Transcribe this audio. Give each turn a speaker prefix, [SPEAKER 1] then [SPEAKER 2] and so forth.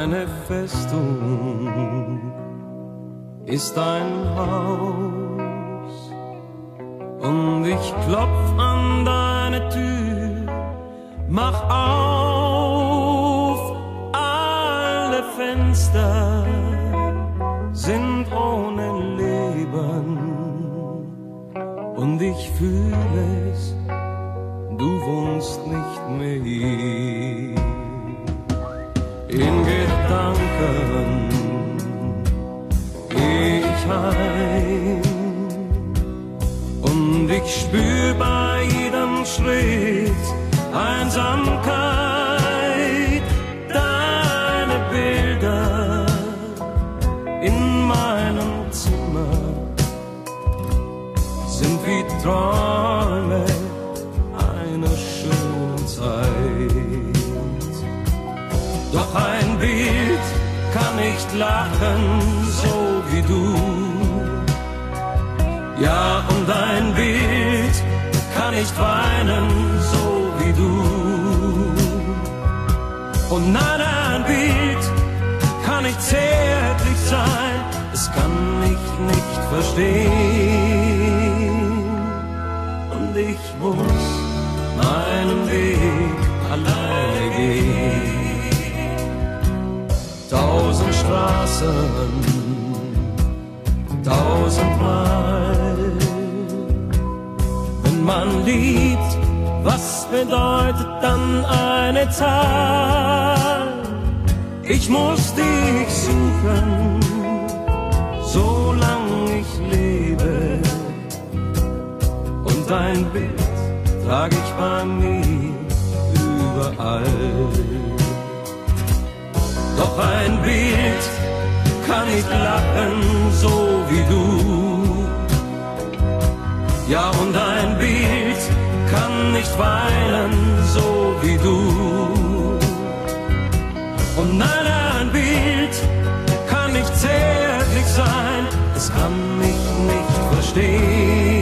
[SPEAKER 1] Meine Festung ist ein Haus und ich klopf an deine Tür, mach auf, alle Fenster sind ohne Leben und ich fühle es, du wohnst nicht mehr hier. In Gedanken geh ich heim und ich spür bei jedem Schritt Einsamkeit, deine Bilder in meinem Zimmer sind wie Träume nicht lachen, so wie du. Ja, und ein Bild kann nicht weinen, so wie du. Und nein, ein Bild kann nicht zärtlich sein, es kann mich nicht verstehen. Und ich muss meinen Weg alleine gehen. Tausend Straßen, tausendmal. Wenn man liebt, was bedeutet dann eine Zahl? Ich muss dich suchen, solange ich lebe. Und dein Bild trage ich bei mir überall. Nicht lachen, so wie du. Ja, und ein Bild kann nicht weinen, so wie du. Und nein, ein Bild kann nicht zärtlich sein, es kann mich nicht verstehen.